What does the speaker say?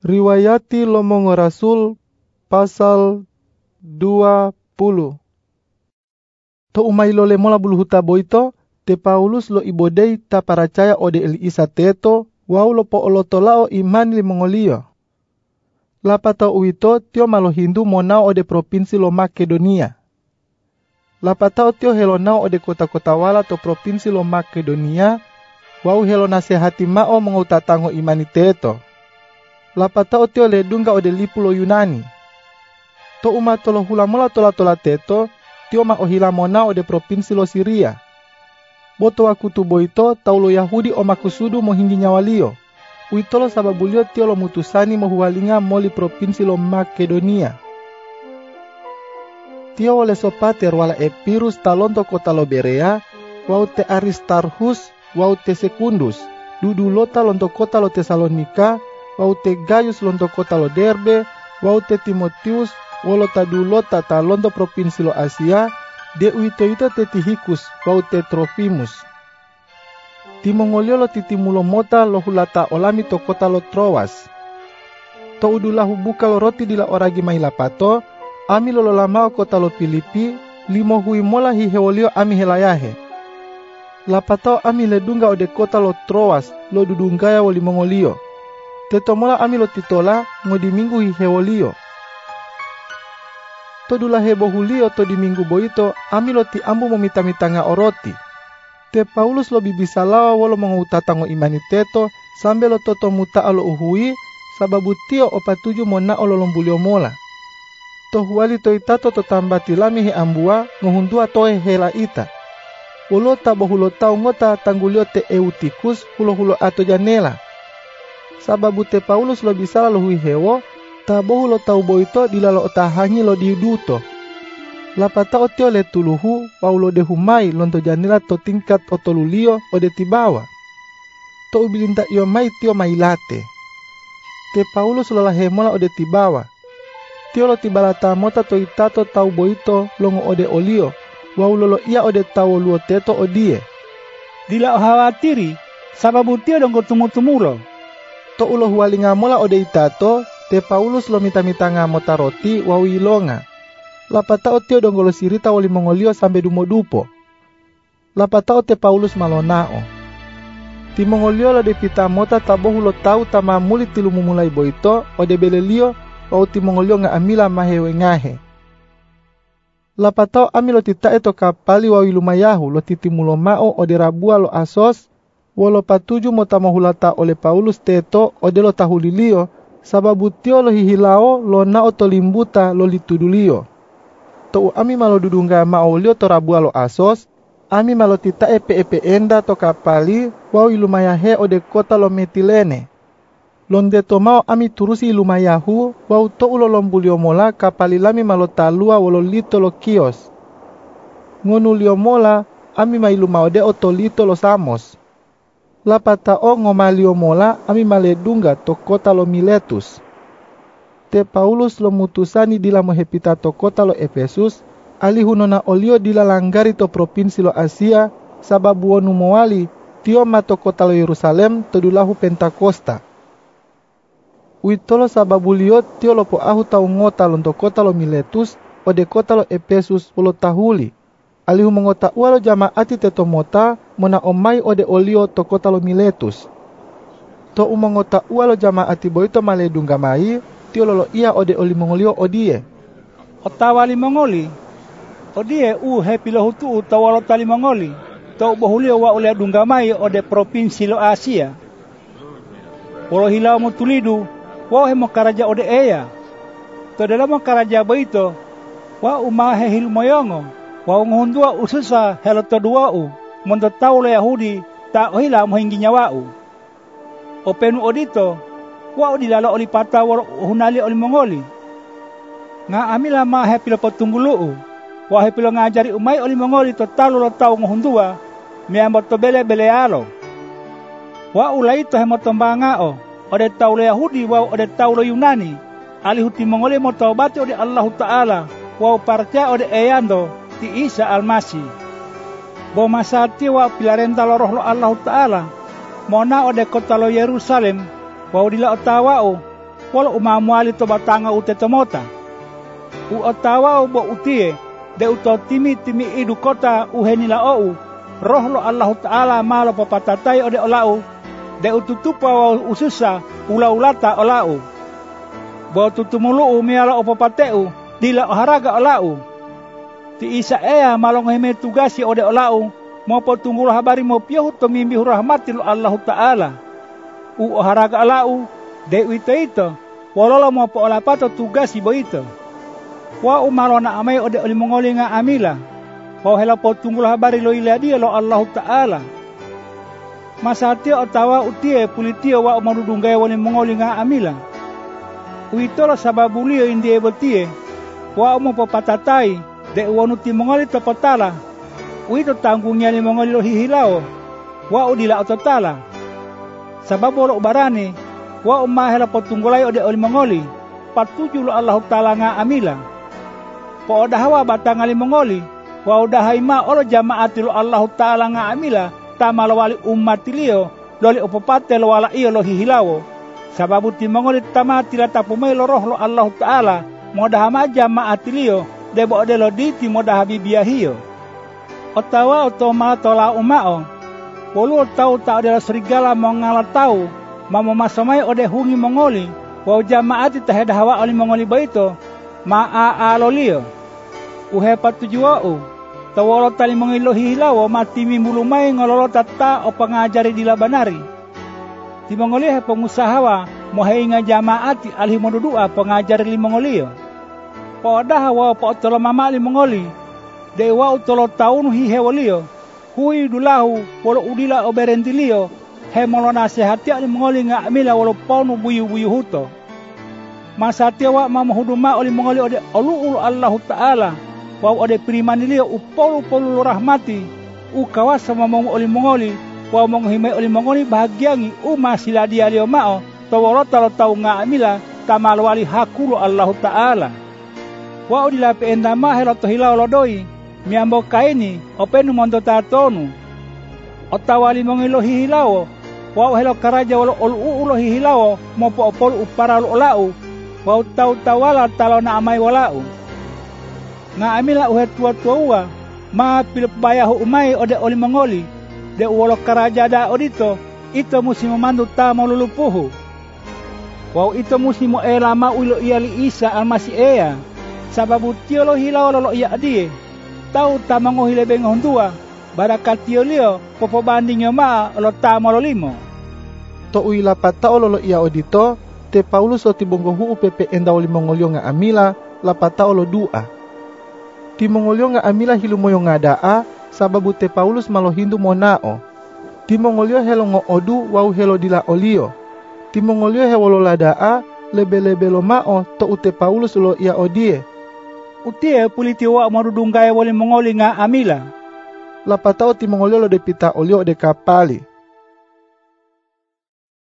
Riwayati Lomongo Rasul pasal 20 To umai lo mola bulu huta boito, te Paulus lo ibodei ta paracaya ode el isa teto, wau lo po olotolao iman li mongolio. Lapata uito tio malo hindu monao ode provinsi lo Makedonia. Lapatao tio helonao ode kota-kota wala to provinsi lo Makedonia, wau helo nasehati mao mengutatango imani teto. Lapatao tio le dunga lipu lo Yunani. To uma tolo hulamola tola tola teto, tio ma ohila mona ode provinsi lo Siria. Boto aku tu boito taulo Yahudi o makusudu mo hinggi nyawalio. Uitolo sababulio tio lo mutusani mo huwalinga moli provinsi lo Makedonia. Tio ole sopater wala Epirus talonto kota lo Berea, wau te Aristarhus, wau te Secundus, dudu lota lonto kota lo Tesalonika, wau te Gaius lonto kota lo Derbe, wau te Timotius, wolo tadulota ta lonto provinsi lo Asia, de uito ito te Tihikus, wau te Trofimus. Timongolio lo titimulo mota lo hulata olami to kota lo Troas. To udulahu buka lo roti dila oragi mailapato, ami lo lamao kota lo Filipi, limo hui mola hi hewolio ami helayahe. Lapatao ami ledunga ode kota lo Troas, lo dudunggaya wali mongolio. Tetomola ami lo titola, ngodi minggu hi hewolio. To dula hebo hulio to di minggu boito, ami lo ti ambu momita-mitanga oroti. Te Paulus lo bibisa lawa walo mengutatango imani teto, sambil lo toto muta alo uhui, sababu tio opa tuju mona olo lombulio mola. To huali to itato to tambati lami he ambua, ngohundua toe hela ita. Ulo tabo hulo tau ngota tanggulio te eutikus hulo hulo ato janela. Sababu te Paulus lo bisala lo hui hewo, tabo hulo tau boito dilalo otahangi lo diuduto. Lapata otio le tuluhu paulo de humai lonto janela to tingkat otolulio o de tibawa. To ubilinta iyo mai tio mailate. Te Paulus lo lahemola o de tibawa. Tio lo tibalata mota to itato tau boito longo ode olio. Wau lolo ia ode tau luo teto odie. Dila ohawatiri, sababu tio dongko tumu-tumulo. To ulo hualinga mola ode itato, te Paulus lo mita-mita ngamota roti wau ilonga. Lapatao tio donggolo sirita wali mongolio sampai dumo dupo. Lapatao te Paulus malonao. Ti mongolio lo de pita mota tabo hulo tau tama muli tilu mumulai boito o de belelio wau ti mongolio nga amila mahewe ngahe. Lapatao ami lo tita eto kapali wawi lumayahu lo titimulo mao o de rabua lo asos walo patuju mo tamahulata oleh Paulus teto o de lo tahulilio sababu tio lo hihilao lo nao to limbuta lo litudulio. To ami malo dudunga maolio to rabua lo asos, ami malo tita epe epe enda to kapali wau ilumayahe ode kota lo metilene. Londe to mau ami turusi ilumayahu wau to ulo lombulio mola kapali lami malo talua walo lito lo kios. Ngonu lio mola ami mailumaude oto lito lo samos. Lapata o ngomalio mola ami maledunga to kota lo Miletus. Te Paulus lo mutusani dila mohepita to kota lo Efesus, ali hunona olio dila langgari to provinsi lo Asia, sababu wonu moali, tio kota lo Yerusalem to dulahu Pentakosta. Uitolo sababu lio tio lo po ahu tau ngota lonto kota lo Miletus, ode kota lo Efesus ulo tahuli. Alihu mengota ua lo jamaati teto mota, mona omai ode olio to kota lo Miletus. To umongota ua lo jamaati boito maledunga mai, tio lolo ia ode oli mongolio odie. Otawa li mongoli. Odie u hepi lo hutu utawa lo tali mongoli. To bohulio wa ule dungamai ode provinsi lo Asia. Walo hilau mo tulidu, wa hemo karaja ode eya. To dalam karaja boito, wa umahe hilu moyongo. Wa ngundua ususa helo to dua u. Mondo tau le Yahudi ta ohila mohinggi nyawau. Openu odito, wa dilala oli pata war hunali oli mongoli. Nga amila ma hepilo patunggulu wa hepilo ngajari umai oli mongoli to talu lo tau ngohundua mea moto bele bele alo. Wa ulai to hemoto mbangao ode tau lo Yahudi wa ode tau lo Yunani ali huti mongoli moto bati ode Allah Ta'ala wa parca ode eyando ti Isa Almasi. Bo masati wa pilarenta lo roh lo Allah Ta'ala. Mona ode kota lo Yerusalem. Wau dila otawao, wala umamuali to batanga ute. U otawa bo utie. De uto timi timi idu kota uhenila ou roh lo Allah Ta'ala malo papatatai ode olau de ututupa wa ususa ula ulata olau bo tutumulu miala opopateu dila oharaga olau ti isa ea malong heme tugasi ode olau mo tunggul habari mo piyahu to mimbi rahmati lo Allah Ta'ala u oharaga olau de wito ito Walolo mo po olapato tugasi bo ito. Wa umalo na amay ode oli mongoli nga amila. Wa hela po habari lo ila dia lo Allah Ta'ala. Masatio otawa utie pulitio wa umarudunggay wali mongoli nga amila. Uitolo sababu liyo indi ebotie. Wa umo po patatai de uwanuti mongoli to potala. Uito tanggungnya ni mongoli lo hihilao. Wa udila ototala. Sababu lo ubarani wa umahela potunggulay ode oli mongoli patuju lo Allah Ta'ala nga amila po odahawa batang ali mongoli wa udahai ma olo jamaati lo Allah Ta'ala nga amila tamalawali ummatilio loli upopate lo wala iyo lo hihilawo sababu ti mongoli tamati la lo roh lo Allah Ta'ala modahama jamaatilio debo ode lo diti modaha bibiyahiyo otawa oto malatola umao Polo tau tak ada serigala mau ngalah tahu mamo masomai ode hungi mongoli wa jamaati taheda hawa oli mongoli baito ma a alolio uhe patujuo tawolo tali mongilo hilawo matimi mulumai ngololo tata o pengajari di labanari. Ti mongoli he pengusahawa mohe jamaati alhi modudua pengajari li mongolio Poda hawa po tolo mama li mongoli dewa utolo taunu hi hewolio hui dulahu wolo udila oberentilio he molo nasihati ali mongoli nga amila walo ponu buyu buyu huto. Masati wa mama huduma oli mongoli ode olu ulu Allah taala. Wa ode primani lio upolu polu rahmati. U kawasa mama oli mongoli. Wa mong hime oli mongoli bahagiangi u masila dia lio mao. Taworo talo tau nga amila tamal wali hakulu Allah taala wa odi lape endama helo to hilau lodoi. Miambo kaini openu mondo tatonu. Otawali mongilo wa helo karaja walo ol ulo hihilawo mo po opol upara lo lau. Wa tau tawala talo na amai walau. Nga amila uhe tua tua ma pil bayahu umai ode oli mongoli de walo karaja da odito. Ito musi memandu ta mo lulupuhu. Wa ito musi mo elama ulo iali isa almasi ea sababu tiolo hilawo lo iya adie tau tamango hilebeng hondua barakatio lio popo banding ma lo tamo lo limo. To uila pata lo ia odito te Paulus o tibongo hu pepe enda oli mongolio nga amila la pata lo dua. Ti mongolio nga amila hilumoyo nga daa sababu te Paulus malo hindu monao. Ti mongolio helo ngo odu wau helo dila olio. Ti mongolio hewolo la daa lebe-lebe lo mao to ute Paulus lo ia odie. Utie puliti wa marudungai wali mongoli nga amila lapatao ti mongolio lo de pita olio de kapali.